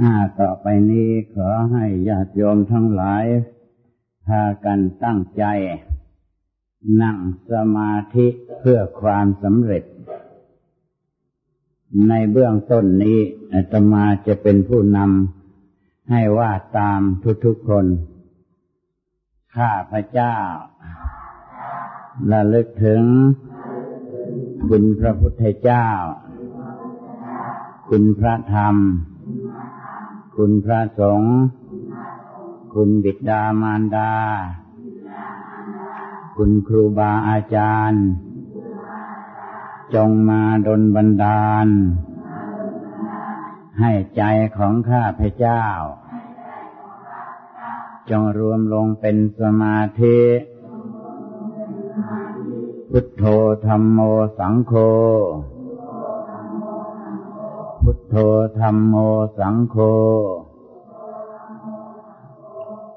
อาต่อไปนี้ขอให้ญาติโยมทั้งหลาย พากันตั้งใจ นั่งสมาธิเพื่อความสำเร็จ ในเบื้องต้นนี้อาตมาจะเป็นผู้นำให้ว่าตามทุกๆคน ข้าพระเจ้าระลึกถึง คุณพระพุทธเจ้า คุณพระธรรม คุณพระสงฆ์คุณบิดามารดา คุณครูบาอาจารย์ จงมาดลบันดาล ให้ใจของข้าพเจ้า จงรวมลงเป็นสมาธิ พุทโธธรรมโมสังโฆ พุทโธธรรมโมสังโฆ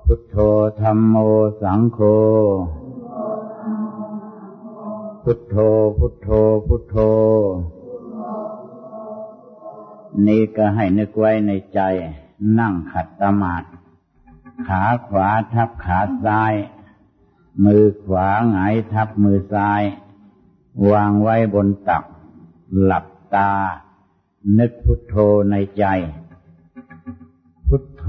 พุทโธธรรมโมสังโฆ พุทโธ พุทโธ พุทโธ นี่ก็ให้นึกไว้ในใจ นั่งขัดสมาธิขาขวาทับขาซ้าย มือขวาหงายทับมือซ้าย วางไว้บนตัก หลับตา นึกพุทโธในใจ พุทโธ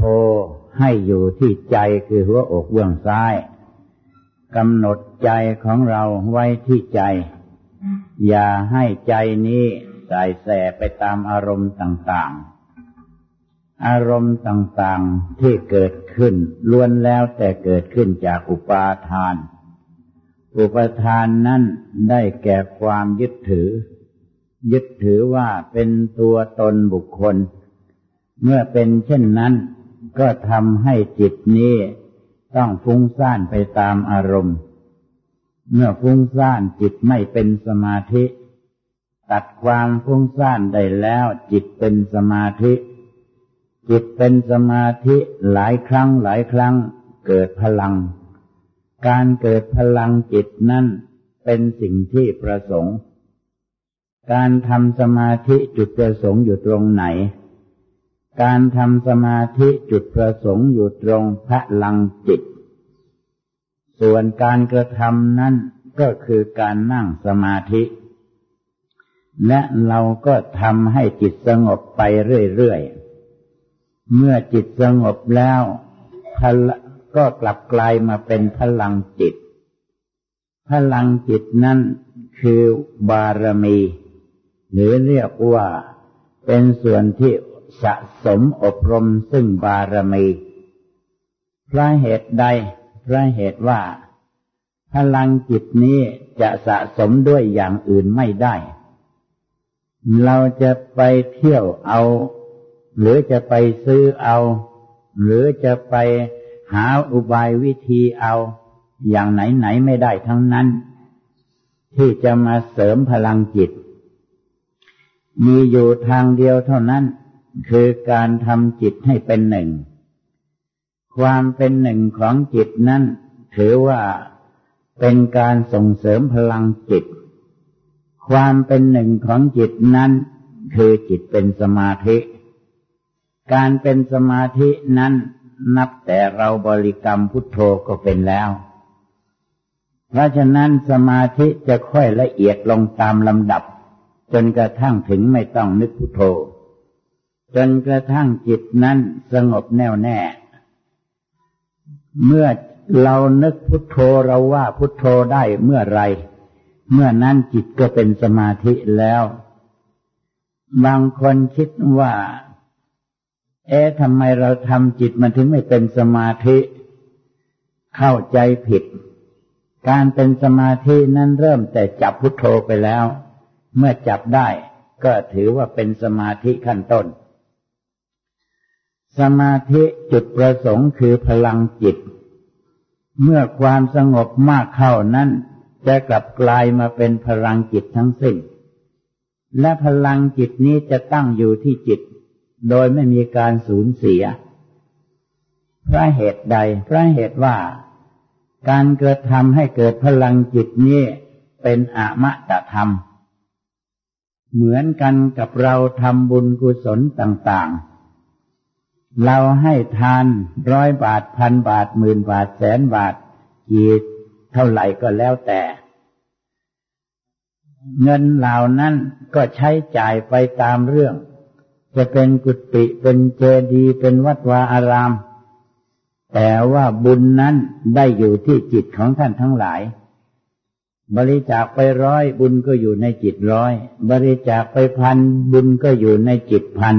ให้อยู่ที่ใจคือหัวอกเบื้องซ้ายกำหนดใจของเราไว้ที่ใจ อย่าให้ใจนี้สายแสไปตามอารมณ์ต่างๆ อารมณ์ต่างๆที่เกิดขึ้นล้วนแล้วแต่เกิดขึ้นจากอุปาทาน อุปทานนั้นได้แก่ความยึดถือ ยึดถือว่าเป็นตัวตนบุคคล เมื่อเป็นเช่นนั้นก็ทำให้จิตนี้ต้องฟุ้งซ่านไปตามอารมณ์ เมื่อฟุ้งซ่านจิตไม่เป็นสมาธิ ตัดความฟุ้งซ่านได้แล้วจิตเป็นสมาธิ จิตเป็นสมาธิหลายครั้งหลายครั้งเกิดพลัง การเกิดพลังจิตนั้นเป็นสิ่งที่ประสงค์ การทำสมาธิจุดประสงค์อยู่ตรงไหน การทำสมาธิจุดประสงค์อยู่ตรงพลังจิต ส่วนการกระทำนั้นก็คือการนั่งสมาธิ และเราก็ทำให้จิตสงบไปเรื่อยๆ เมื่อจิตสงบแล้วก็กลับกลายมาเป็นพลังจิต พลังจิตนั้นคือบารมี หรือเรียกว่าเป็นส่วนที่สะสมอบรมซึ่งบารมีเพราะเหตุใดเพราะเหตุว่า พลังจิตนี้จะสะสมด้วยอย่างอื่นไม่ได้ เราจะไปเที่ยวเอา หรือจะไปซื้อเอา หรือจะไปหาอุบายวิธีเอา อย่างไหนไหนไม่ได้ทั้งนั้น ที่จะมาเสริมพลังจิต มีอยู่ทางเดียวเท่านั้น คือการทำจิตให้เป็นหนึ่ง ความเป็นหนึ่งของจิตนั้นถือว่าเป็นการส่งเสริมพลังจิต ความเป็นหนึ่งของจิตนั้น คือจิตเป็นสมาธิ การเป็นสมาธินั้นนับแต่เราบริกรรมพุทโธก็เป็นแล้ว เพราะฉะนั้นสมาธิจะค่อยละเอียดลงตามลำดับ จนกระทั่งถึงไม่ต้องนึกพุทโธ จนกระทั่งจิตนั้นสงบแน่วแน่ เมื่อเรานึกพุทโธเราว่าพุทโธได้เมื่อไร เมื่อนั้นจิตก็เป็นสมาธิแล้ว บางคนคิดว่า เอ๊ะทำไมเราทำจิตมันถึงไม่เป็นสมาธิ เข้าใจผิด การเป็นสมาธินั้นเริ่มแต่จับพุทโธไปแล้ว เมื่อจับได้ก็ถือว่าเป็นสมาธิขั้นต้น สมาธิจุดประสงค์คือพลังจิต เมื่อความสงบมากเข้านั้นจะกลับกลายมาเป็นพลังจิตทั้งสิ้น และพลังจิตนี้จะตั้งอยู่ที่จิต โดยไม่มีการสูญเสีย เพราะเหตุใด เพราะเหตุว่า การกระทำให้เกิดพลังจิตนี้เป็นอมตะธรรม เหมือนกันกับเราทำบุญกุศลต่างๆ เราให้ทานร้อยบาทพันบาทหมื่นบาทแสนบาทกี่เท่าไหร่ก็แล้วแต่ เงินเหล่านั้นก็ใช้จ่ายไปตามเรื่อง จะเป็นกุฏิเป็นเจดีย์เป็นวัดวาอาราม แต่ว่าบุญนั้นได้อยู่ที่จิตของท่านทั้งหลาย บริจาคไปร้อยบุญก็อยู่ในจิตร้อย บริจาคไปพันบุญก็อยู่ในจิตพัน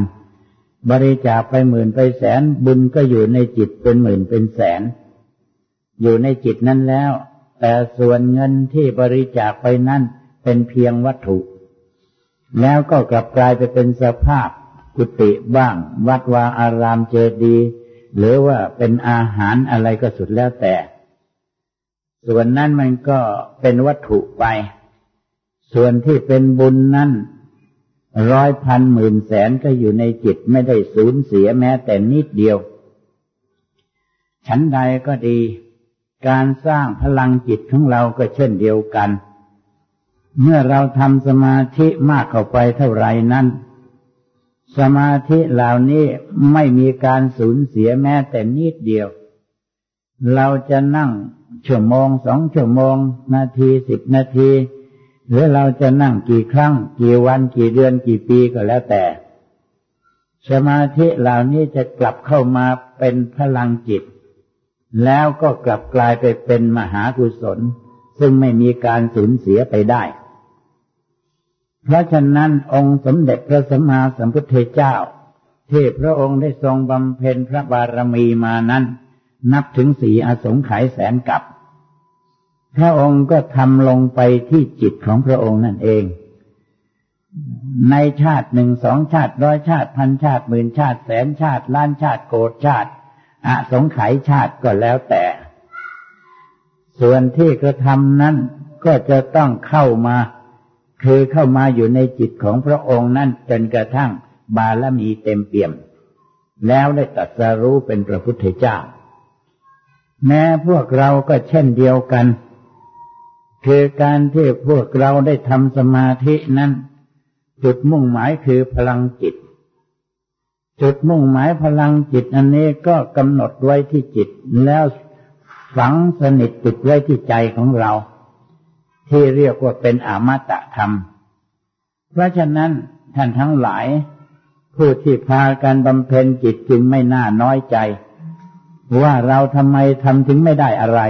บริจาคไปหมื่นไปแสนบุญก็อยู่ในจิตเป็นหมื่นเป็นแสน อยู่ในจิตนั้นแล้ว แต่ส่วนเงินที่บริจาคไปนั้นเป็นเพียงวัตถุ แล้วก็กลับกลายไปเป็นสภาพกุฏิบ้าง วัดวาอารามเจดีย์หรือว่าเป็นอาหารอะไรก็สุดแล้วแต่ ส่วนนั้นมันก็เป็นวัตถุไป ส่วนที่เป็นบุญนั้นร้อยพันหมื่นแสนก็อยู่ในจิตไม่ได้สูญเสียแม้แต่นิดเดียวฉันใดก็ดี การสร้างพลังจิตของเราก็เช่นเดียวกัน เมื่อเราทำสมาธิมากเข้าไปเท่าไรนั้น สมาธิเหล่านี้ไม่มีการสูญเสียแม้แต่นิดเดียว เราจะนั่ง ชั่วโมงสองชั่วโมง นาทีสิบนาที หรือเราจะนั่งกี่ครั้ง กี่วันกี่เดือนกี่ปีก็แล้วแต่ สมาธิเหล่านี้จะกลับเข้ามาเป็นพลังจิต แล้วก็กลับกลายไปเป็นมหากุศล ซึ่งไม่มีการสูญเสียไปได้ เพราะฉะนั้นองค์สมเด็จพระสัมมาสัมพุทธเจ้า ที่พระองค์ได้ทรงบำเพ็ญพระบารมีมานั้น นับถึงสีอสงไขยแสนกับ พระองค์ก็ทำลงไปที่จิตของพระองค์นั่นเอง ในชาติหนึ่งสองชาติร้อยชาติพันชาติหมื่นชาติแสนชาติล้านชาติโกรธชาติอสงไขยชาติก็แล้วแต่ ส่วนที่กระทำนั้นก็จะต้องเข้ามา คือเข้ามาอยู่ในจิตของพระองค์นั่นจนกระทั่งบารมีเต็มเปี่ยม แล้วได้ตัดสรู้เป็นพระพุทธเจ้า แม้พวกเราก็เช่นเดียวกัน คือการที่พวกเราได้ทำสมาธินั้น จุดมุ่งหมายคือพลังจิต จุดมุ่งหมายพลังจิตอันนี้ก็กำหนดไว้ที่จิต แล้วฝังสนิทติดไว้ที่ใจของเรา ที่เรียกว่าเป็นอมตะธรรม เพราะฉะนั้นท่านทั้งหลาย ผู้ที่พากันบำเพ็ญจิตจึงไม่น่าน้อยใจ ว่าเราทำไมทำถึงไม่ได้อะไร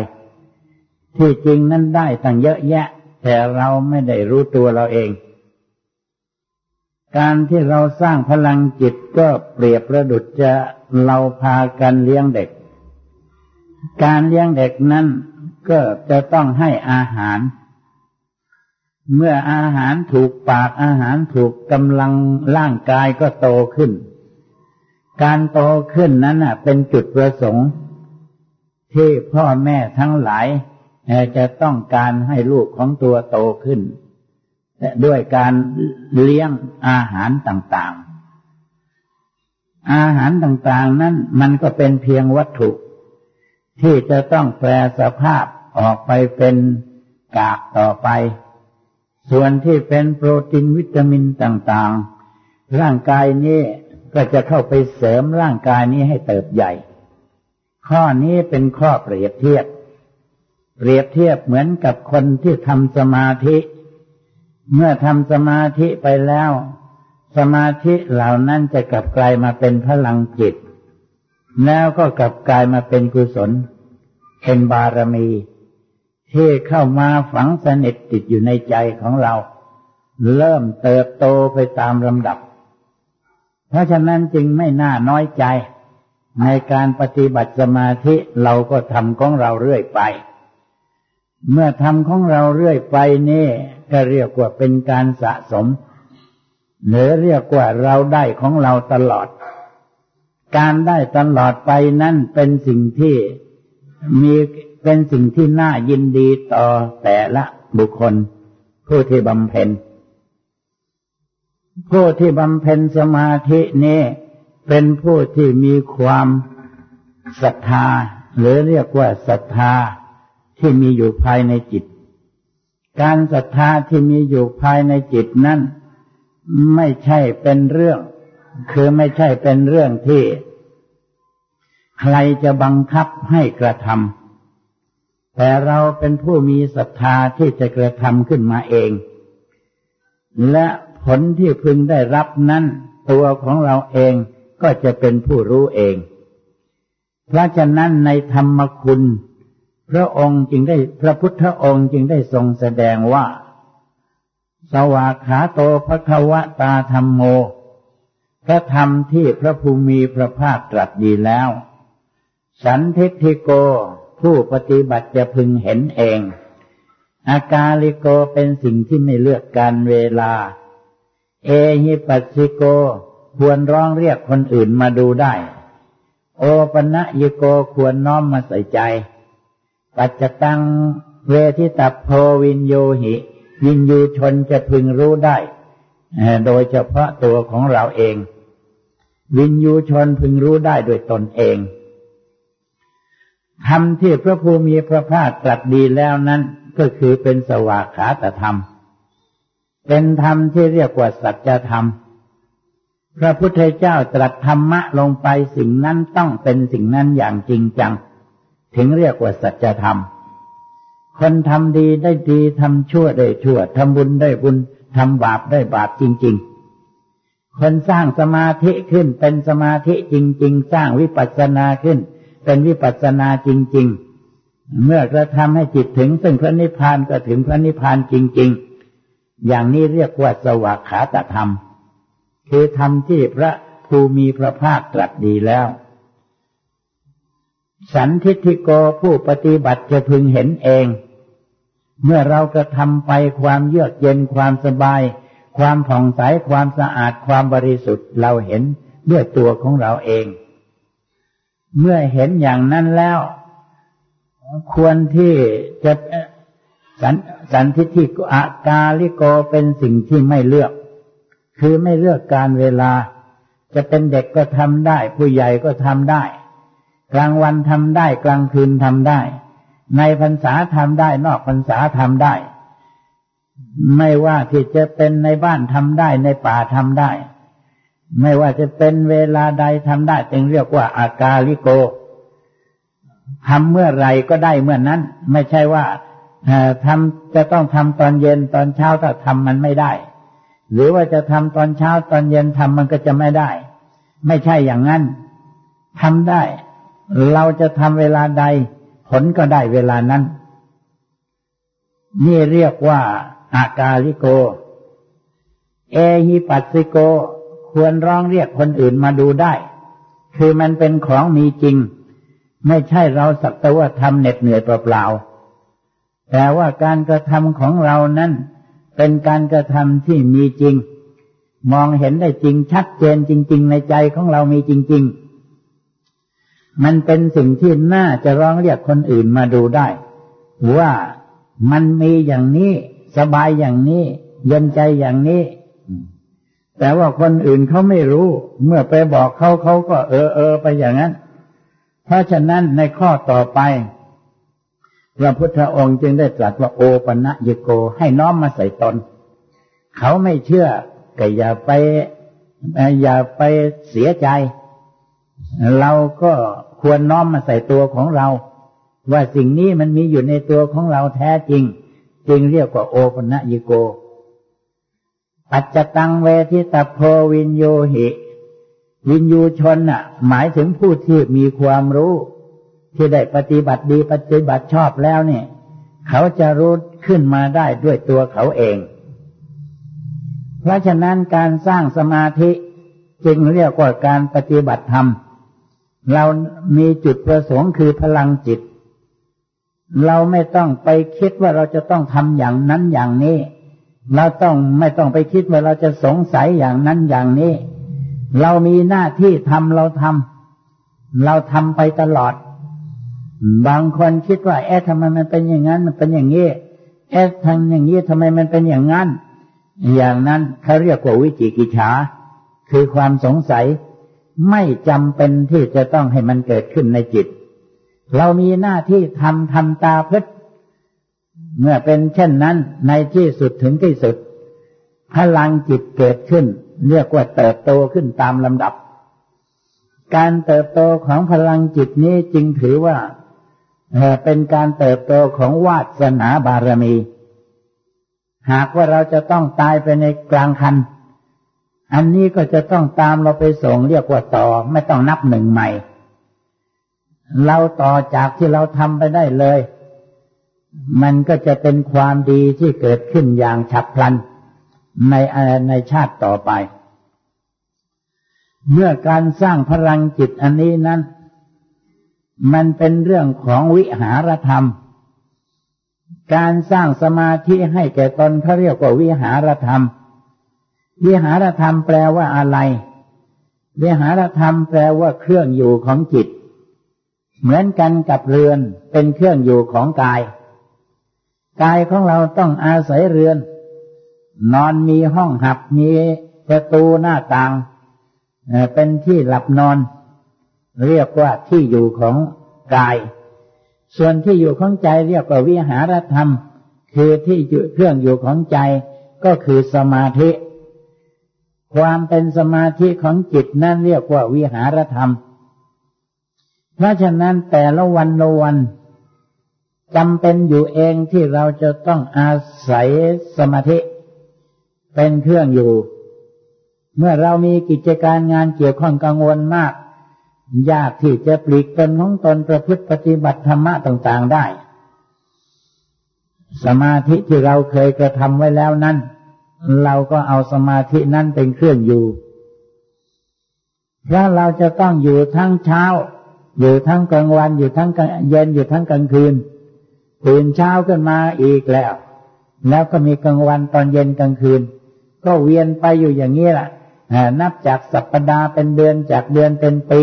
ที่จริงนั้นได้ตั้งเยอะแยะ แต่เราไม่ได้รู้ตัวเราเอง การที่เราสร้างพลังจิตก็เปรียบประดุจจะเราพากันเลี้ยงเด็ก การเลี้ยงเด็กนั้นก็จะต้องให้อาหาร เมื่ออาหารถูกปากอาหารถูกกำลังร่างกายก็โตขึ้น การโตขึ้นนั้นเป็นจุดประสงค์ที่พ่อแม่ทั้งหลายจะต้องการให้ลูกของตัวโตขึ้น ด้วยการเลี้ยงอาหารต่างๆ อาหารต่างๆนั้นมันก็เป็นเพียงวัตถุ ที่จะต้องแปลสภาพออกไปเป็นกากต่อไป ส่วนที่เป็นโปรตีนวิตามินต่างๆ ร่างกายนี้ ก็จะเข้าไปเสริมร่างกายนี้ให้เติบใหญ่ ข้อนี้เป็นข้อเปรียบเทียบ เปรียบเทียบเหมือนกับคนที่ทำสมาธิ เมื่อทำสมาธิไปแล้ว สมาธิเหล่านั้นจะกลับกลายมาเป็นพลังจิต แล้วก็กลับกลายมาเป็นกุศล เป็นบารมี ที่เข้ามาฝังสนิทติดอยู่ในใจของเรา เริ่มเติบโตไปตามลำดับ เพราะฉะนั้นจึงไม่น่าน้อยใจ ในการปฏิบัติสมาธิเราก็ทำของเราเรื่อยไป เมื่อทำของเราเรื่อยไปนี่ก็เรียกว่าเป็นการสะสม หรือเรียกว่าเราได้ของเราตลอด การได้ตลอดไปนั่นเป็นสิ่งที่มีเป็นสิ่งที่น่ายินดีต่อแต่ละบุคคลผู้ที่บำเพ็ญ ผู้ที่บำเพ็ญสมาธินี้เป็นผู้ที่มีความศรัทธา หรือเรียกว่าศรัทธาที่มีอยู่ภายในจิต การศรัทธาที่มีอยู่ภายในจิตนั้นไม่ใช่เป็นเรื่อง คือไม่ใช่เป็นเรื่องที่ ใครจะบังคับให้กระทำแต่เราเป็นผู้มีศรัทธาที่จะกระทำขึ้นมาเอง และ ผลที่พึงได้รับนั้น ตัวของเราเองก็จะเป็นผู้รู้เอง เพราะฉะนั้นในธรรมคุณ พระองค์จึงได้พระพุทธองค์จึงได้ทรงแสดงว่า สวากขาโตภควตาธรรมโม พระธรรมที่พระภูมิพระภาคตรัสดีแล้ว สันทิทิโกผู้ปฏิบัติจะพึงเห็นเอง อากาลิโกเป็นสิ่งที่ไม่เลือกการเวลา เอหิปัสสิโก ควรร้องเรียกคนอื่นมาดูได้ โอปณะยิโกควรน้อมมาใส่ใจ ปัจจตังเวทิตัพโพวินโยหิ วินยูชนจะพึงรู้ได้ โดยเฉพาะตัวของเราเอง วินยูชนพึงรู้ได้โดยตนเองธรรมที่พระภูมิพระภาคตรัสดีแล้วนั้นก็คือเป็นสวากขาตธรรม เป็นธรรมที่เรียกว่าสัจธรรม พระพุทธเจ้าตรัสธรรมะลงไปสิ่งนั้นต้องเป็นสิ่งนั้นอย่างจริงจัง ถึงเรียกว่าสัจธรรม คนทำดีได้ดีทำชั่วได้ชั่วทำบุญได้บุญทำบาปได้บาปจริง ๆ คนสร้างสมาธิขึ้นเป็นสมาธิจริง ๆ สร้างวิปัสสนาขึ้น เป็นวิปัสสนาจริง ๆ เมื่อกระทำให้จิตถึงซึ่งพระนิพพานก็ถึงพระนิพพานจริง ๆ อย่างนี้เรียกว่าสวากขาตธรรม คือธรรมที่พระภูมิพระภาคตรัสดีแล้ว สันทิฐิโกผู้ปฏิบัติจะพึงเห็นเอง เมื่อเรากระทำไปความเยือกเย็นความสบาย ความผ่องใสความสะอาดความบริสุทธิ์เราเห็นด้วยตัวของเราเอง เมื่อเห็นอย่างนั้นแล้ว ควรที่จะ สันสันทิฏฐิอากาลิโกเป็นสิ่งที่ไม่เลือก คือไม่เลือกการเวลา จะเป็นเด็กก็ทำได้ ผู้ใหญ่ก็ทำได้ กลางวันทำได้กลางคืนทำได้ ในพรรษาทำได้นอกพรรษาทำได้ ไม่ว่าที่จะเป็นในบ้านทำได้ในป่าทำได้ ไม่ว่าจะเป็นเวลาใดทำได้จึงเรียกว่าอากาลิโกทำเมื่อไรก็ได้เมื่อนนั้น ไม่ใช่ว่า ทำจะต้องทำตอนเย็นตอนเช้าถ้าทำมันไม่ได้ หรือว่าจะทำตอนเช้าตอนเย็นทำมันก็จะไม่ได้ ไม่ใช่อย่างนั้นทำได้ เราจะทำเวลาใด ผลก็ได้เวลานั้น นี่เรียกว่า อากาลิโก เอหิปัสสิโก ควรร้องเรียกคนอื่นมาดูได้ คือมันเป็นของมีจริง ไม่ใช่เราสักแต่ว่าทำเหน็ดเหนื่อยเปล่าๆ แต่ว่าการกระทำของเรานั้น เป็นการกระทำที่มีจริง มองเห็นได้จริงชัดเจนจริง ๆ ในใจของเรามีจริง ๆ มันเป็นสิ่งที่น่าจะร้องเรียกคนอื่นมาดูได้ ว่ามันมีอย่างนี้สบายอย่างนี้เย็นใจอย่างนี้ แต่ว่าคนอื่นเขาไม่รู้ เมื่อไปบอกเขาเขาก็เออเออไปอย่างนั้น เพราะฉะนั้นในข้อต่อไป พระพุทธองค์จึงได้ตรัสว่าโอปะนะยโกให้น้อมมาใส่ตน เขาไม่เชื่อก็อย่าไปอย่าไปเสียใจ เราก็ควรน้อมมาใส่ตัวของเรา ว่าสิ่งนี้มันมีอยู่ในตัวของเราแท้จริง จึงเรียกว่าโอปะนะยโก ปัจจตังเวทิตาโพวินโยหิ วินยูชนน่ะ หมายถึงผู้ที่มีความรู้ ที่ได้ปฏิบัติดีปฏิบัติชอบแล้วเนี่ย เขาจะรู้ขึ้นมาได้ด้วยตัวเขาเอง เพราะฉะนั้นการสร้างสมาธิจึงเรียกว่าการปฏิบัติธรรม เรามีจุดประสงค์คือพลังจิต เราไม่ต้องไปคิดว่าเราจะต้องทำอย่างนั้นอย่างนี้ เราต้องไม่ต้องไปคิดว่าเราจะสงสัยอย่างนั้นอย่างนี้ เรามีหน้าที่ทำเราทำเราทำไปตลอด บางคนคิดว่าเอ๊ะทำไมมันเป็นอย่างนั้น มันเป็นอย่างนี้เอ๊ะทางอย่างนี้ทำไมมันเป็นอย่างนั้น อย่างนั้นเขาเรียกว่าวิจิกิจฉา คือความสงสัยไม่จำเป็นที่จะต้องให้มันเกิดขึ้นในจิต เรามีหน้าที่ทำทำตาพึษเมื่อเป็นเช่นนั้นในที่สุดถึงที่สุด พลังจิตเกิดขึ้น เรียกว่าเติบโตขึ้นตามลำดับ การเติบโตของพลังจิตนี้จึงถือว่า เป็นการเติบโตของวาสนาบารมี หากว่าเราจะต้องตายไปในกลางคัน อันนี้ก็จะต้องตามเราไปส่งเรียกว่าต่อไม่ต้องนับหนึ่งใหม่ เราต่อจากที่เราทำไปได้เลย มันก็จะเป็นความดีที่เกิดขึ้นอย่างฉับพลัน ในในชาติต่อไป เมื่อการสร้างพลังจิตอันนี้นั้น มันเป็นเรื่องของวิหารธรรม การสร้างสมาธิให้แก่ตนเขาเรียกว่าวิหารธรรม วิหารธรรมแปลว่าอะไร วิหารธรรมแปลว่าเครื่องอยู่ของจิต เหมือนกันกับเรือนเป็นเครื่องอยู่ของกาย กายของเราต้องอาศัยเรือน นอนมีห้องหับมีประตูหน้าต่าง เป็นที่หลับนอน เรียกว่าที่อยู่ของกาย ส่วนที่อยู่ของใจเรียกว่าวิหารธรรม คือที่เครื่องอยู่ของใจก็คือสมาธิ ความเป็นสมาธิของจิตนั่นเรียกว่าวิหารธรรม เพราะฉะนั้นแต่ละวันละวันจำเป็นอยู่เองที่เราจะต้องอาศัยสมาธิ เป็นเครื่องอยู่ เมื่อเรามีกิจการงานเกี่ยวข้องกังวลมาก ยากที่จะปลีกตนของตนประพฤติปฏิบัติธรรมะต่างๆได้ สมาธิที่เราเคยกระทำไว้แล้วนั้น เราก็เอาสมาธินั้นเป็นเครื่องอยู่เพราะเราจะต้องอยู่ทั้งเช้า อยู่ทั้งกลางวัน อยู่ทั้งเย็น อยู่ทั้งกลางคืน ตื่นเช้าขึ้นมาอีกแล้ว แล้วก็มีกลางวันตอนเย็นกลางคืน ก็เวียนไปอยู่อย่างนี้แหละนับจากสัปดาห์เป็นเดือนจากเดือนเป็นปี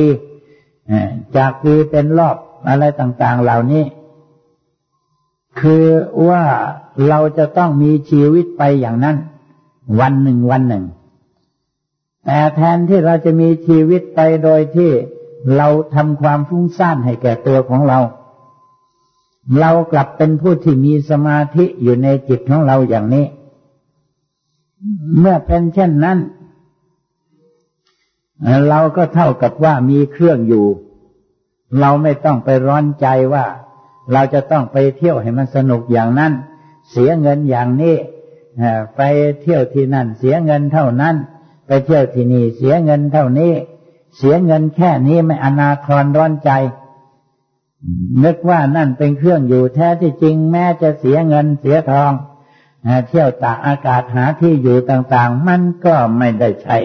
จากปีเป็นรอบอะไรต่างๆเหล่านี้ คือว่าเราจะต้องมีชีวิตไปอย่างนั้น วันหนึ่งวันหนึ่ง แต่แทนที่เราจะมีชีวิตไปโดยที่เราทำความฟุ้งซ่านให้แก่ตัวของเรา เรากลับเป็นผู้ที่มีสมาธิอยู่ในจิตของเราอย่างนี้ เมื่อเป็นเช่นนั้น เราก็เท่ากับว่ามีเครื่องอยู่ เราไม่ต้องไปร้อนใจว่า เราจะต้องไปเที่ยวให้มันสนุกอย่างนั้น เสียเงินอย่างนี้ไปเที่ยวที่นั่น เสียเงินเท่านั้น ไปเที่ยวที่นี่เสียเงินเท่านี้ เสียเงินแค่นี้ไม่อนาครร้อนใจ นึกว่านั่นเป็นเครื่องอยู่แท้ที่จริงแม้จะเสียเงินเสียทองเที่ยวตากอากาศหาที่อยู่ต่างๆ มันก็ไม่ได้ใช่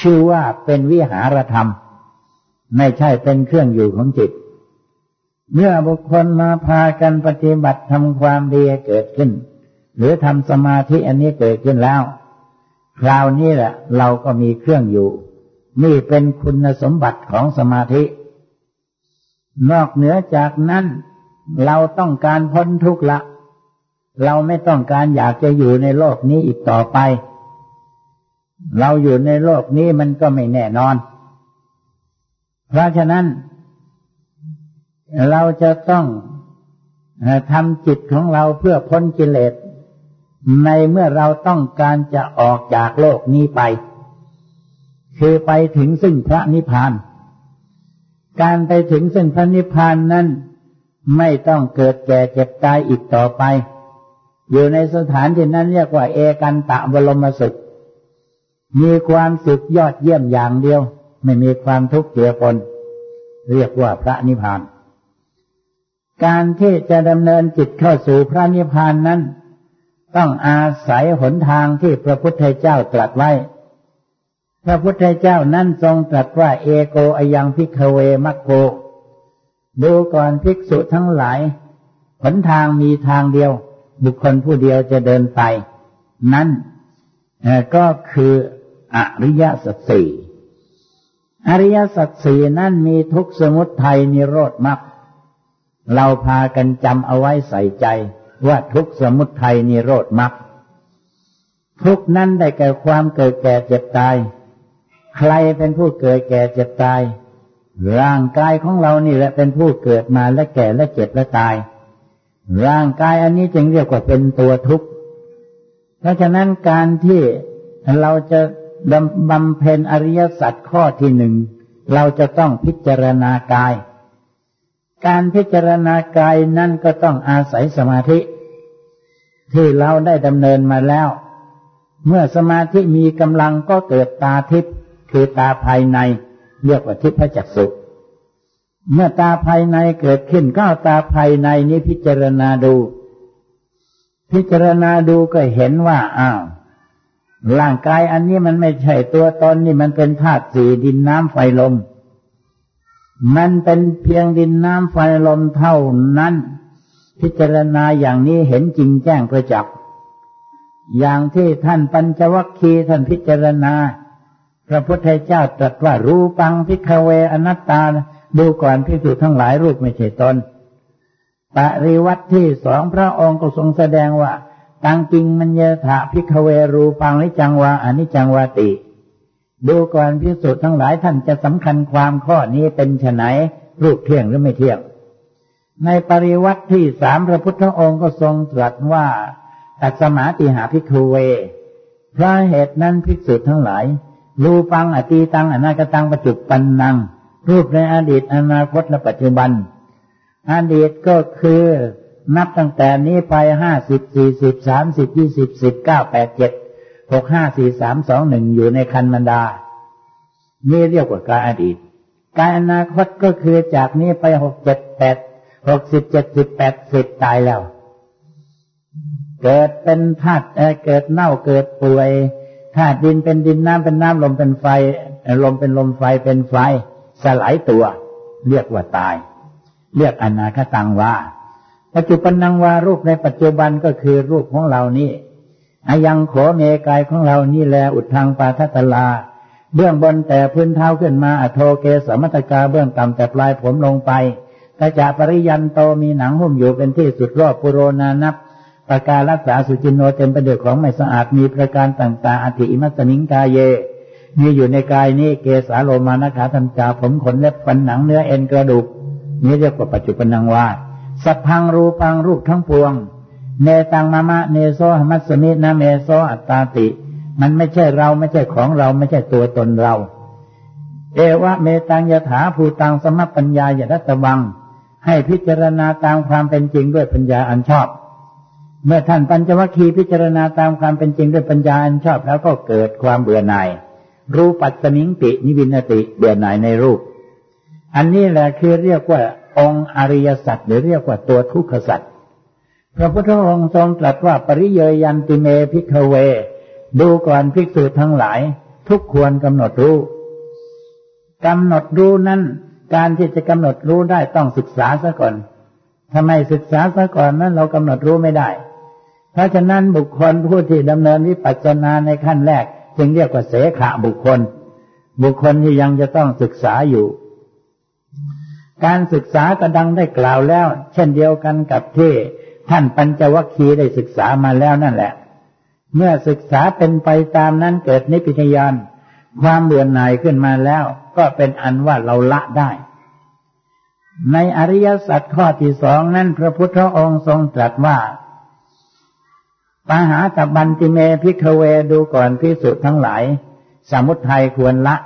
ชื่อว่าเป็นวิหารธรรม ไม่ใช่เป็นเครื่องอยู่ของจิต เมื่อบุคคลมาพากันปฏิบัติทำความดีเกิดขึ้น หรือทำสมาธิอันนี้เกิดขึ้นแล้ว คราวนี้แหละเราก็มีเครื่องอยู่ นี่เป็นคุณสมบัติของสมาธิ นอกเหนือจากนั้น เราต้องการพ้นทุกข์ละ เราไม่ต้องการอยากจะอยู่ในโลกนี้อีกต่อไป เราอยู่ในโลกนี้มันก็ไม่แน่นอน เพราะฉะนั้น เราจะต้องทำจิตของเราเพื่อพ้นกิเลส ในเมื่อเราต้องการจะออกจากโลกนี้ไป คือไปถึงซึ่งพระนิพพาน การไปถึงซึ่งพระนิพพานนั้นไม่ต้องเกิดแก่เจ็บตายอีกต่อไป อยู่ในสถานที่นั้นเรียกว่าเอกันตะบรมสุข มีความสุขยอดเยี่ยมอย่างเดียว ไม่มีความทุกข์เกี่ยวคนเรียกว่าพระนิพพาน การที่จะดำเนินจิตเข้าสู่พระนิพพานนั้น ต้องอาศัยหนทางที่พระพุทธเจ้าตรัสไว้ พระพุทธเจ้านั้นทรงตรัสว่าเอโกอยังพิกเวมัคโกดูก่อนภิกษุทั้งหลาย หนทางมีทางเดียว บุคคลผู้เดียวจะเดินไป นั้นก็คือ อริยสัจสี่อริยสัจสี่นั่นมีทุกสมุทัยนิโรธมรรคเราพากันจำเอาไว้ใส่ใจว่าทุกสมุทัยนิโรธมรรคทุกนั้นได้แก่ความเกิดแก่เจ็บตาย ใครเป็นผู้เกิดแก่เจ็บตาย ร่างกายของเรานี่แหละเป็นผู้เกิดมาและแก่และเจ็บและตาย ร่างกายอันนี้จึงเรียกว่าเป็นตัวทุกข์ เพราะฉะนั้นการที่เราจะ บำเพ็ญอริยสัจข้อที่หนึ่ง เราจะต้องพิจารณากาย การพิจารณากายนั่นก็ต้องอาศัยสมาธิ ที่เราได้ดำเนินมาแล้ว เมื่อสมาธิมีกำลังก็เกิดตาทิพย์คือตาภายใน เรียกว่าทิพจักสุเมื่อตาภายในเกิดขึ้นก็าตาภายในนี้พิจารณาดู พิจารณาดูก็เห็นว่าอ้าว ร่างกายอันนี้มันไม่ใช่ตัวตนนี่มันเป็นธาตุสี่ดินน้ำไฟลม มันเป็นเพียงดินน้ำไฟลมเท่านั้น พิจารณาอย่างนี้เห็นจริงแจ้งประจักษ์อย่างที่ท่านปัญจวัคคีย์ท่านพิจารณา พระพุทธเจ้าตรัสว่ารูปังพิกเวอนัตตา ดูก่อนพิสูจทั้งหลายรูปไม่ใช่ตนปริวัติที่สองพระองค์ก็ทรงแสดงว่า ตังกิงมัญญาถาพิกเวรูปังนิจังวาอนิจังวาติ ดูก่อนพิสูจน์ทั้งหลายท่านจะสำคัญความข้อนี้เป็นไฉนรูปเที่ยงหรือไม่เที่ยง ในปริวัติที่สามพระพุทธองค์ก็ทรงตรัสว่าตัสมาติหาพิกเว เพราะเหตุนั้นพิสูจน์ทั้งหลายรูปังอตีตังอนาคตังปัจจุปันนัง รูปในอดีตอนาคตและปัจจุบัน อดีตก็คือ นับตั้งแต่นี้ไปห้าสิบสี่สิบสามสิบยี่สิบสิบเก้าแปดเจ็ดหกห้าสี่สามสองหนึ่งอยู่ในคันมันดา นี่เรียกว่ากายอดีต การอนาคตก็คือจากนี้ไปหกเจ็ดแปดหกสิบเจ็ดสิบแปดสิบตายแล้ว เกิดเป็นธาตุเกิดเน่าเกิดป่วยธาตุดินเป็นดินน้ำเป็นน้ำลมเป็นไฟ ลมเป็นลมไฟเป็นไฟ สลายตัว เรียกว่าตาย เรียกอนาคตังว่า ปัจจุบันนังวารูปในปัจจุบันก็คือรูปของเรานี่อายังโขเมกายของเรานี่แลอุดทางปาทัตลา เบื้องบนแต่พื้นเท้าขึ้นมาอโทเกสมัตกาเบื้องต่ำแต่ปลายผมลงไปกระจาปริยันโตมีหนังหุ้มอยู่เป็นที่สุดรอบปุโรนานับ ประการรักษาสุจินโนเต็มไปด้วยของไม่สะอาดมีประการต่างๆอธิมัสนิงกายเย มีอยู่ในกายนี้เกสาโลมานะขาทันจาผมขนเล็บฟันหนังเนื้อเอ็นกระดูกนี้เรียกว่าปัจจุบันนังวา สัพพังรูปังรูปทั้งปวง เนตังมะมะเนโซหมัสมินะเมโซอัตตาติ มันไม่ใช่เราไม่ใช่ของเราไม่ใช่ตัวตนเรา เอวะเมตัง ยะถาภูตัง สัมมัปปัญญายะ ทัฏฐัพพัง ให้พิจารณาตามความเป็นจริงด้วยปัญญาอันชอบ เมื่อท่านปัญจวัคคีย์พิจารณาตามความเป็นจริงด้วยปัญญาอันชอบแล้วก็เกิดความเบื่อหน่ายรูปัสมิงปิ นิพพินทะติ เบื่อหน่ายในรูป อันนี้แหละคือเรียกว่า องค์อริยสัจหรือเรียกว่าตัวทุกขสัจพระพุทธองค์ทรงตรัสว่าปริญเญยยันติเม ภิกขะเว ดูก่อนภิกษุทั้งหลาย ทุกควรกำหนดรู้กำหนดรู้นั้น การที่จะกำหนดรู้ได้ต้องศึกษาซะก่อนทำไมศึกษาซะก่อนนั้นเรากำหนดรู้ไม่ได้ เพราะฉะนั้นบุคคลผู้ที่ดำเนินวิปัสสนาในขั้นแรก จึงเรียกว่าเสขะบุคคล บุคคลที่ยังจะต้องศึกษาอยู่ การศึกษากระดังได้กล่าวแล้ว เช่นเดียวกันกับที่ท่านปัญจวัคคีย์ได้ศึกษามาแล้วนั่นแหละ เมื่อศึกษาเป็นไปตามนั้นเกิดนิพพิทาญาณความเบื่อหน่ายขึ้นมาแล้ว ก็เป็นอันว่าเราละได้ ในอริยสัจข้อที่สองนั้นพระพุทธองค์ทรงตรัสว่าปะหาตัพพันติเม ภิกขะเวดูก่อนภิกษุทั้งหลาย สมุทัยควรละ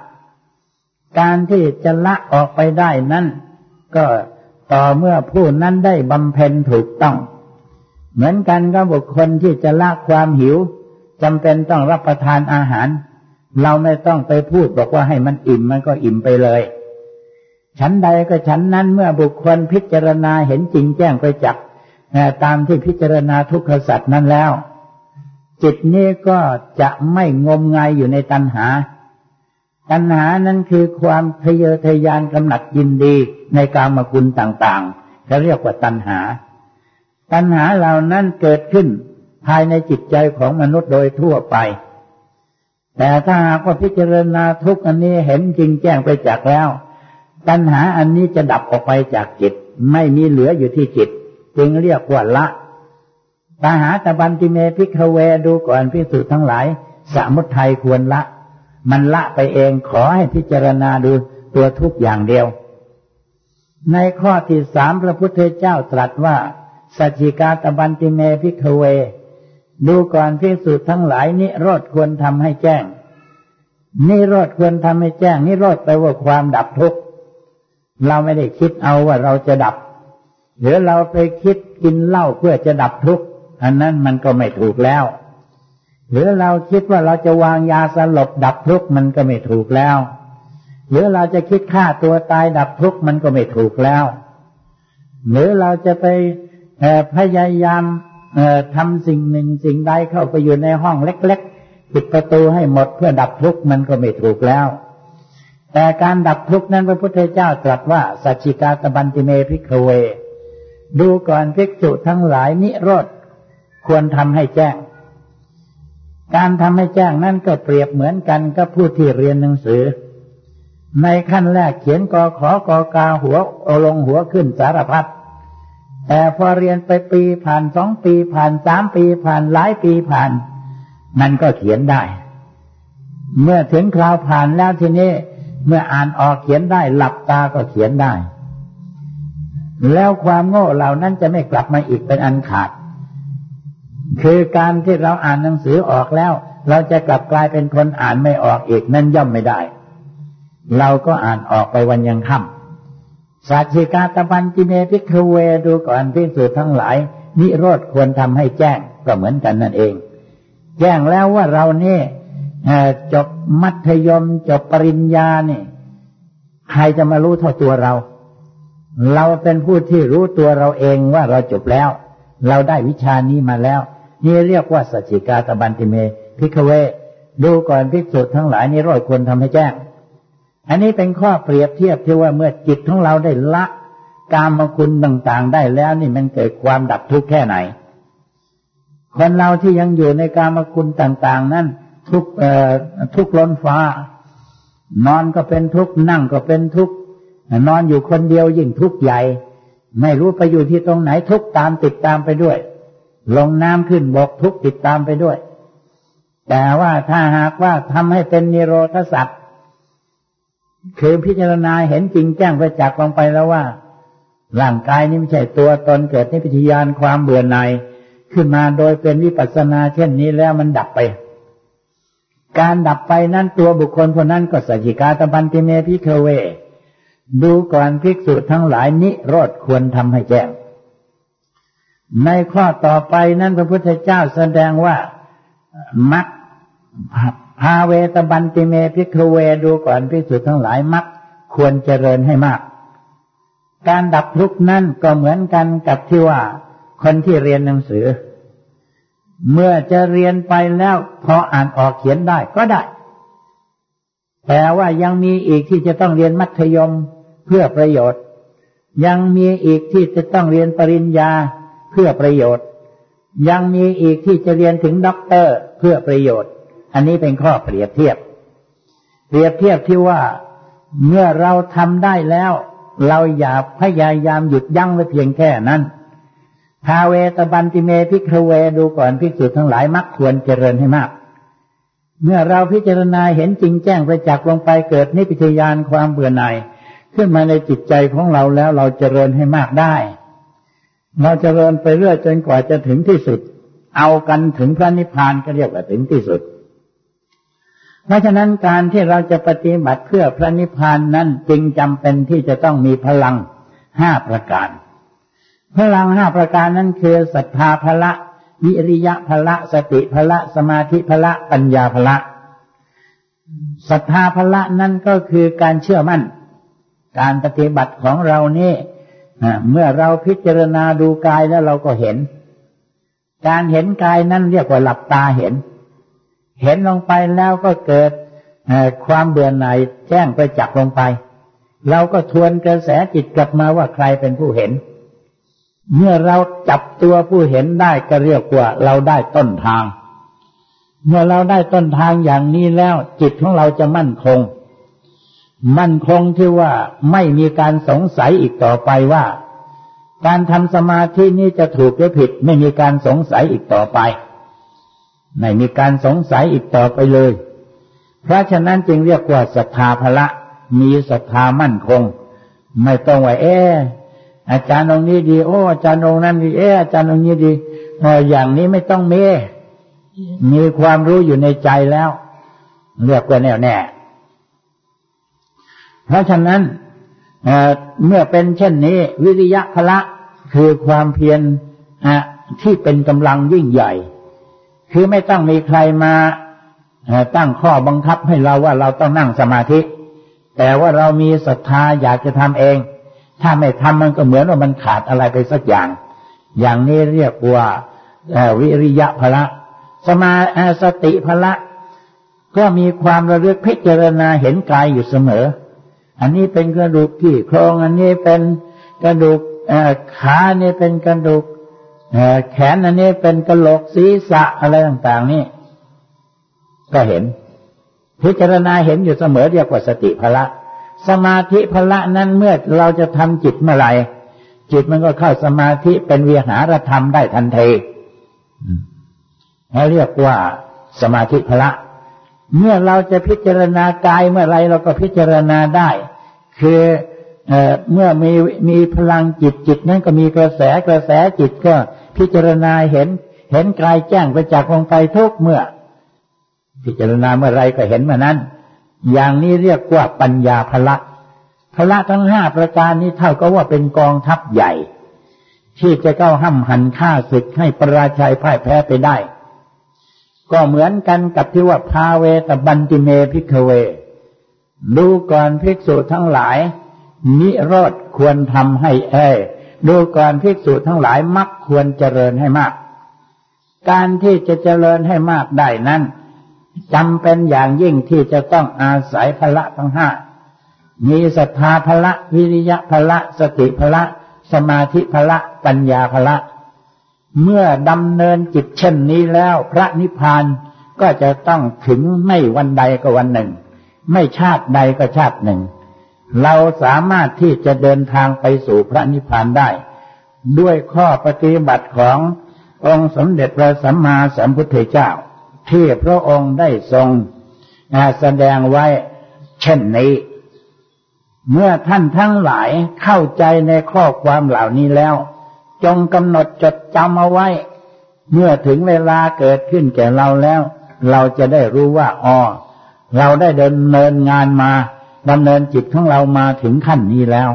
การที่จะละออกไปได้นั้น ก็ต่อเมื่อผู้นั้นได้บำเพ็ญถูกต้อง เหมือนกันกับบุคคลที่จะละความหิวจำเป็นต้องรับประทานอาหาร เราไม่ต้องไปพูดบอกว่าให้มันอิ่มมันก็อิ่มไปเลยฉันใดก็ฉันนั้นเมื่อบุคคลพิจารณาเห็นจริงแจ้งไปจักตามที่พิจารณาทุกขสัตว์นั้นแล้ว จิตนี้ก็จะไม่งมงายอยู่ในตัณหา ตัณหานั้นคือความทะเยอทะยานกำหนัดยินดีในกามคุณต่างๆเขาเรียกว่าตัณหา ตัณหาเหล่านั้นเกิดขึ้นภายในจิตใจของมนุษย์โดยทั่วไป แต่ถ้าหากว่าพิจารณาทุกอันนี้เห็นจริงแจ้งไปจากแล้ว ตัณหาอันนี้จะดับออกไปจากจิต ไม่มีเหลืออยู่ที่จิต จึงเรียกว่าละตาหาตะบันติเมพิกเวดูก่อนพิสูจน์ทั้งหลายสมุทัยควรละ มันละไปเองขอให้พิจารณาดูตัวทุกอย่างเดียว ในข้อที่สามพระพุทธเจ้าตรัสว่าสัจจิกาตบันติเมพิกเว ดูก่อนพิสูจน์ทั้งหลายนิโรธควรทำให้แจ้ง นิโรธควรทำให้แจ้ง นิโรธแปลว่าความดับทุกข์เราไม่ได้คิดเอาว่าเราจะดับ หรือเราไปคิดกินเหล้าเพื่อจะดับทุกข์อันนั้นมันก็ไม่ถูกแล้ว หรือเราคิดว่าเราจะวางยาสลบดับทุกข์มันก็ไม่ถูกแล้ว หรือเราจะคิดฆ่าตัวตายดับทุกข์มันก็ไม่ถูกแล้ว หรือเราจะไปพยายามทำสิ่งหนึ่งสิ่งใดเข้าไปอยู่ในห้องเล็ก ๆ ปิดประตูให้หมดเพื่อดับทุกข์มันก็ไม่ถูกแล้ว แต่การดับทุกข์นั้นพระพุทธเจ้าตรัสว่าสัจจิกาตบันติเมพิกเว ดูก่อนภิกษุทั้งหลายนิโรธควรทำให้แจ้ง การทำให้แจ้งนั่นก็เปรียบเหมือนกันกับผู้ที่เรียนหนังสือ ในขั้นแรกเขียนกอขอกอกาหัวเอาลงหัวขึ้นสารพัดแต่พอเรียนไปปีผ่านสองปีผ่านสามปีผ่านหลายปีผ่าน มันก็เขียนได้ เมื่อถึงคราวผ่านแล้วทีนี้ เมื่ออ่านออกเขียนได้ หลับตาก็เขียนได้ แล้วความโง่เหล่านั้นจะไม่กลับมาอีกเป็นอันขาด คือการที่เราอ่านหนังสือออกแล้ว เราจะกลับกลายเป็นคนอ่านไม่ออกอีกนั่นย่อมไม่ได้ เราก็อ่านออกไปวันยังค่ำสัจจิกาตบันจิเมพิคเวดูก่อนพิสูจน์ทั้งหลาย นิโรธควรทำให้แจ้งก็เหมือนกันนั่นเอง แจ้งแล้วว่าเราเนี่จบมัธยมจบปริญญาเนี่ใครจะมารู้เท่าตัวเรา เราเป็นผู้ที่รู้ตัวเราเองว่าเราจบแล้ว เราได้วิชานี้มาแล้ว นี่เรียกว่าสัจจิกาตบันติเมพิคเว ดูก่อนพิสูจน์ทั้งหลายนิโรธควรทำให้แจ้ง อันนี้เป็นข้อเปรียบเทียบที่ว่าเมื่อจิตของเราได้ละกามคุณต่างๆได้แล้วนี่มันเกิดความดับทุกข์แค่ไหน คนเราที่ยังอยู่ในกามคุณต่าง ๆ นั้นทุกเอ่อทุกล้นฟ้า นอนก็เป็นทุกข์นั่งก็เป็นทุกข์นอนอยู่คนเดียวยิ่งทุกข์ใหญ่ ไม่รู้ไปอยู่ที่ตรงไหนทุกข์ตามติดตามไปด้วย ลงน้ำขึ้นบกทุกติดตามไปด้วย แต่ว่าถ้าหากว่าทำให้เป็นนิโรธสัตว์คือพิจารณาเห็นจริงแจ้งประจักษ์ลงไปแล้วว่า ร่างกายนี้ไม่ใช่ตัวตนเกิดในพิทยานความเบื่อหน่ายขึ้นมาโดยเป็นวิปัสสนา เช่นนี้แล้วมันดับไป การดับไปนั้นตัวบุคคลคนนั้นก็สัจิกาตบันติเมพิเคเว ดูก่อนภิกษุทั้งหลายนิโรธควรทำให้แจ้ง ในข้อต่อไปนั้นพระพุทธเจ้าแสดงว่ามักพาเวตบันติเมพิกเวดูก่อนพิสุทั้งหลายมักควรเจริญให้มาก การดับทุกข์นั่นก็เหมือนกันกับที่ว่า คนที่เรียนหนังสือ เมื่อจะเรียนไปแล้วพออ่านออกเขียนได้ก็ได้ แต่ว่ายังมีอีกที่จะต้องเรียนมัธยมเพื่อประโยชน์ ยังมีอีกที่จะต้องเรียนปริญญา เพื่อประโยชน์ ยังมีอีกที่จะเรียนถึงด็อกเตอร์เพื่อประโยชน์ อันนี้เป็นข้อเปรียบเทียบ เปรียบเทียบที่ว่าเมื่อเราทำได้แล้ว เราอย่าพยายามหยุดยั้งไว้เพียงแค่นั้นภาเวตัพพันติเม ภิกขะเวดูก่อนภิกษุทั้งหลายมรรคควรเจริญให้มาก เมื่อเราพิจารณาเห็นจริงแจ้งประจักษ์ลงไปเกิดนิพพิทาญาณความเบื่อหน่ายขึ้นมาในจิตใจของเราแล้วเราเจริญให้มากได้ เราจเจริญไปเรื่อยจนกว่าจะถึงที่สุด เอากันถึงพระนิพพานก็เรียกว่าถึงที่สุด เพราะฉะนั้นการที่เราจะปฏิบัติเพื่อพระนิพพานนั้นจึงจำเป็นที่จะต้องมีพลังห้าประการ พลังห้าประการนั้นคือศรัทธาพละวิริยะพละ สติพละ สมาธิพละ ปัญญาพละศรัทธาพละนั่นก็คือการเชื่อมั่น การปฏิบัติของเรานี่ เมื่อเราพิจารณาดูกายแล้วเราก็เห็น การเห็นกายนั้นเรียกว่าหลับตาเห็น เห็นลงไปแล้วก็เกิดความเบื่อหน่ายแจ้งไปจับลงไป เราก็ทวนกระแสจิตกลับมาว่าใครเป็นผู้เห็น เมื่อเราจับตัวผู้เห็นได้ก็เรียกว่าเราได้ต้นทาง เมื่อเราได้ต้นทางอย่างนี้แล้วจิตของเราจะมั่นคง มั่นคงที่ว่าไม่มีการสงสัยอีกต่อไปว่า การทำสมาธินี้จะถูกหรือผิด ไม่มีการสงสัยอีกต่อไป ไม่มีการสงสัยอีกต่อไปเลย เพราะฉะนั้นจึงเรียกว่าศรัทธาภละ มีศรัทธามั่นคง ไม่ต้องว่าเอออาจารย์องค์นี้ดี โอ้อาจารย์องค์นั้นดีเอออาจารย์องค์นี้ดีอย่างนี้ไม่ต้องเมมีความรู้อยู่ในใจแล้ว เรียกว่าแน่แน่ เพราะฉะนั้นเมื่อเป็นเช่นนี้ วิริยะพละคือความเพียรที่เป็นกำลังยิ่งใหญ่ คือไม่ต้องมีใครมาตั้งข้อบังคับให้เราว่าเราต้องนั่งสมาธิ แต่ว่าเรามีศรัทธาอยากจะทำเอง ถ้าไม่ทำมันก็เหมือนว่ามันขาดอะไรไปสักอย่าง อย่างนี้เรียกว่าวิริยะพละ สมาสติพละ ก็มีความระลึกพิจารณาเห็นกายอยู่เสมอ อันนี้เป็นกระดูกที่โครงอันนี้เป็นกระดูกขานี่เป็นกระดูกแขนอันนี้เป็นกระโหลกศีรษะอะไรต่างๆ นี่ ก็เห็น พิจารณาเห็นอยู่เสมอเรียกว่าสติพละ สมาธิพละนั้นเมื่อเราจะทำจิตเมื่อไหร่จิตมันก็เข้าสมาธิเป็นเวีหารธรรมได้ทันทีเรียกว่าสมาธิพละ เมื่อเราจะพิจารณากายเมื่อไรเราก็พิจารณาได้ คือเมื่อมีมีพลังจิตจิตนั้นก็มีกระแสกระแสจิตก็พิจารณาเห็น เห็นกายแจ้งไปจากลงไปทุกเมื่อ พิจารณาเมื่อไรก็เห็นเมื่อนั้น อย่างนี้เรียกว่าปัญญาพละพละทั้งห้าประการนี้เท่ากับว่าเป็นกองทัพใหญ่ ที่จะเข้าห้ำหันฆ่าศึกให้ประราชัยพ่ายแพ้ไปได้ ก็เหมือนกันกับที่ว่าพาเวตบันติเมพิกเว ดูก่อนภิกษุทั้งหลาย นิโรธควรทำให้เอดูก่อนภิกษุทั้งหลายมักควรเจริญให้มาก การที่จะเจริญให้มากได้นั้นจำเป็นอย่างยิ่งที่จะต้องอาศัยพละทั้งห้า มีศรัทธาพละ วิริยะพละ สติพละ สมาธิพละ ปัญญาพละ เมื่อดำเนินจิตเช่นนี้แล้ว พระนิพพานก็จะต้องถึงไม่วันใดก็วันหนึ่ง ไม่ชาติใดก็ชาติหนึ่ง เราสามารถที่จะเดินทางไปสู่พระนิพพานได้ ด้วยข้อปฏิบัติขององค์สมเด็จพระสัมมาสัมพุทธเจ้า ที่พระองค์ได้ทรงแสดงไว้เช่นนี้ เมื่อท่านทั้งหลายเข้าใจในข้อความเหล่านี้แล้ว จงกำหนดจดจำเอาไว้ เมื่อถึงเวลาเกิดขึ้นแก่เราแล้ว เราจะได้รู้ว่าอ๋อ เราได้เดินเนินงานมาดำเนินจิตของเรามาถึงขั้นนี้แล้ว